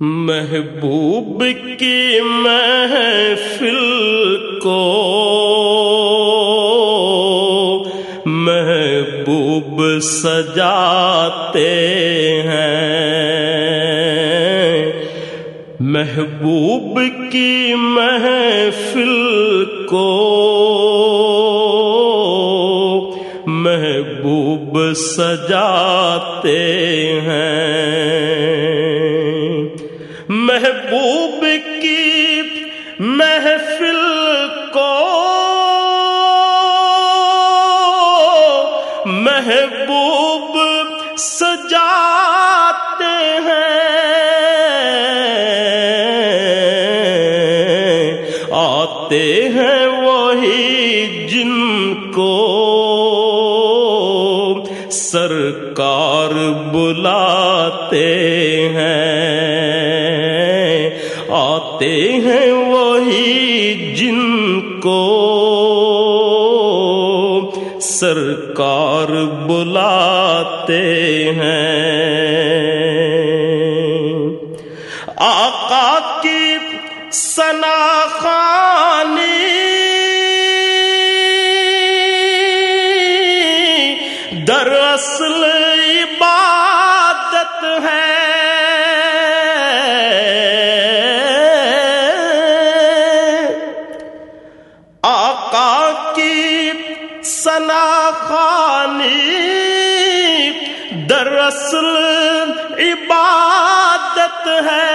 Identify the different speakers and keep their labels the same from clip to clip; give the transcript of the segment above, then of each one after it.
Speaker 1: محبوب کی محفل کو محبوب سجاتے ہیں۔ محبوب کی محفل کو محبوب سجاتے محبوب سجاتے ہیں۔ آتے ہیں وہی جن کو سرکار بلاتے ہیں۔ آتے ہیں وہی جن کو سرکار بلاتے ہیں۔ آقا دراصل عبادت ہے۔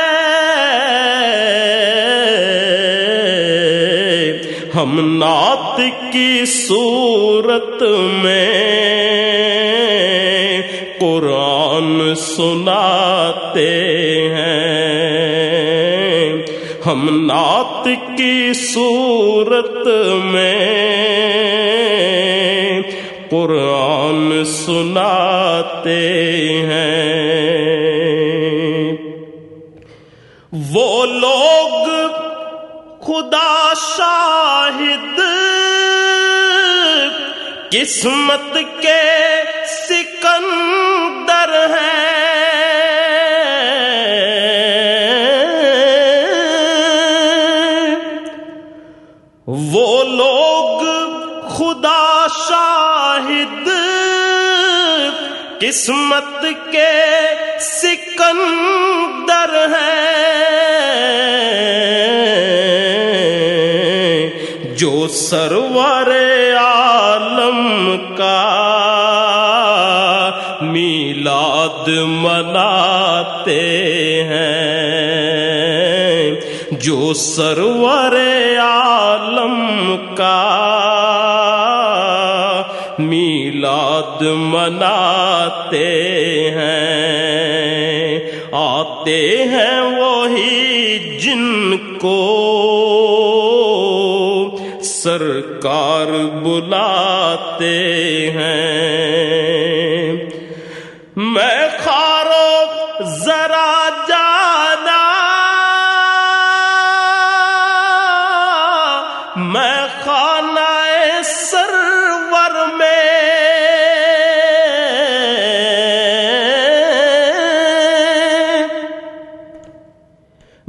Speaker 1: ہم نعت کی صورت میں قرآن سناتے ہیں۔ ہم نعت کی صورت میں قرآن سناتے ہیں۔ وہ لوگ خدا شاہد قسمت کے قسمت کے سکندر ہیں جو سرور عالم کا میلاد مناتے ہیں جو سرور عالم کا میلاد مناتے ہیں آتے ہیں وہی جن کو۔ سرکار بلاتے ہیں۔ میں خواہ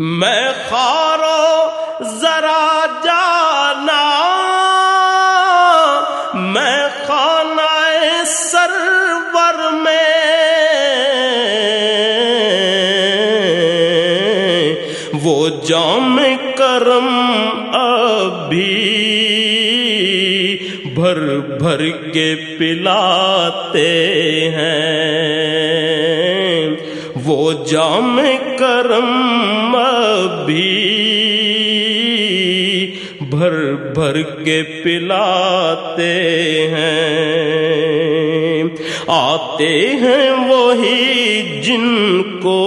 Speaker 1: میں خارو ذرا جانا، میں خانہ سرور میں، وہ جام کرم ابھی بھر بھر کے پلاتے ہیں۔ وہ جام کرم ابھی بھر بھر کے پلاتے ہیں۔ آتے ہیں وہی جن کو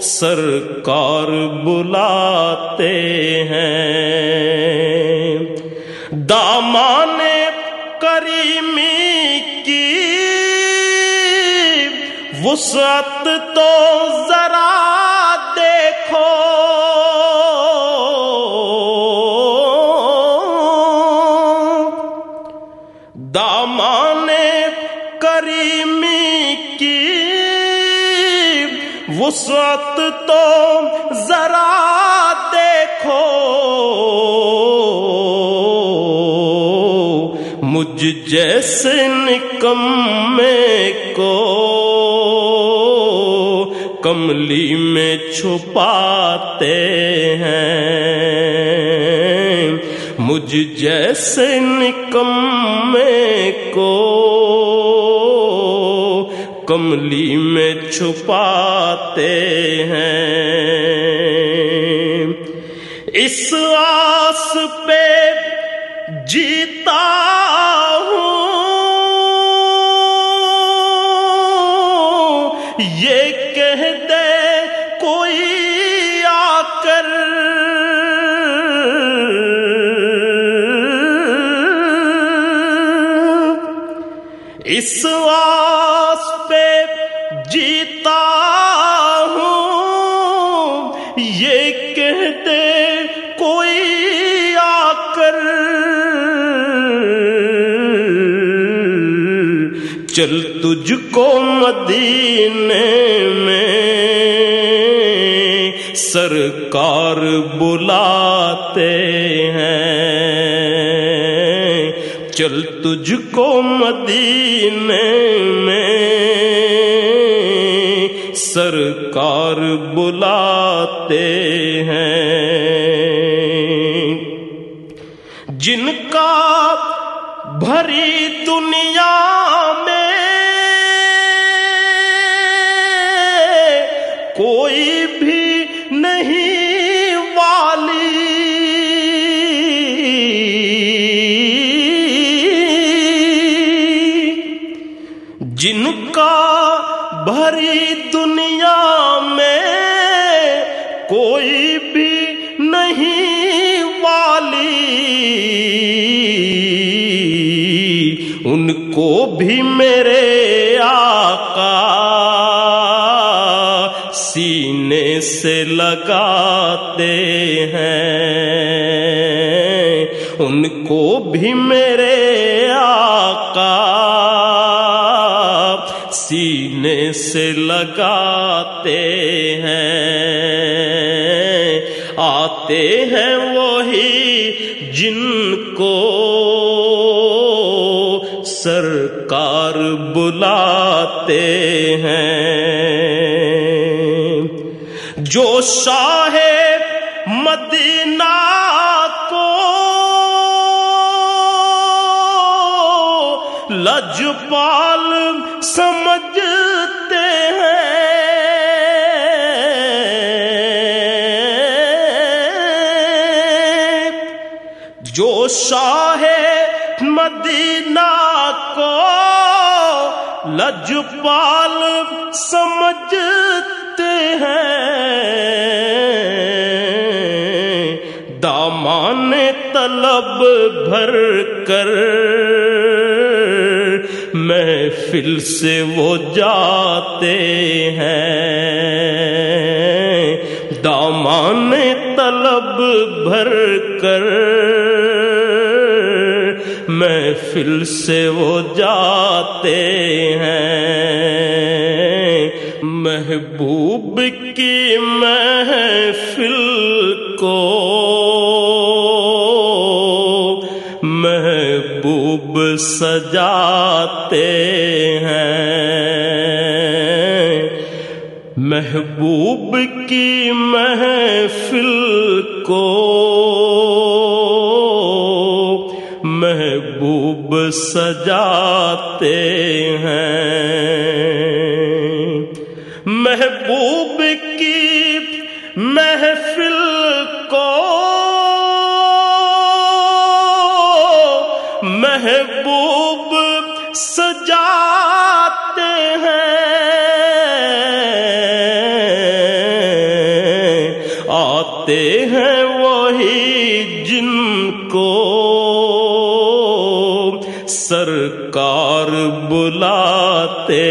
Speaker 1: سرکار بلاتے ہیں۔ دامان کریمی کی وسعت تو ذرا دیکھو۔ دامان کریمی کی وسعت تو ذرا دیکھو۔ مجھ جیسے نکمے کو کملی میں چھپاتے ہیں۔ مجھ جیسے نکمے کو کملی میں چھپاتے ہیں۔ اس آس پہ جیتا اس واس پہ جیتا ہوں۔ یہ کہتے کوئی آ کر چل تجھ کو مدینے میں سرکار بلاتے ہیں۔ چل تجھ کو مدینے میں سرکار بلاتے ہیں۔ جن کا بھری بھری دنیا میں کوئی بھی نہیں والی۔ ان کو بھی میرے آقا سینے سے لگاتے ہیں۔ ان کو بھی میرے آقا سینے سے لگاتے ہیں۔ آتے ہیں وہی جن کو سرکار بلاتے ہیں۔ جو شاہ مدینہ کو لجپال جو شاہ مدینہ کو لجپال سمجھتے ہیں۔ دامان طلب بھر کر محفل سے وہ جاتے ہیں۔ دامان طلب بھر کر محفل سے وہ جاتے ہیں۔ محبوب کی محفل کو محبوب سجاتے ہیں۔ محبوب کی محفل محبوب کی محفل کو محبوب سجاتے ہیں۔ آتے ہیں وہی جن کو سرکار بلاتے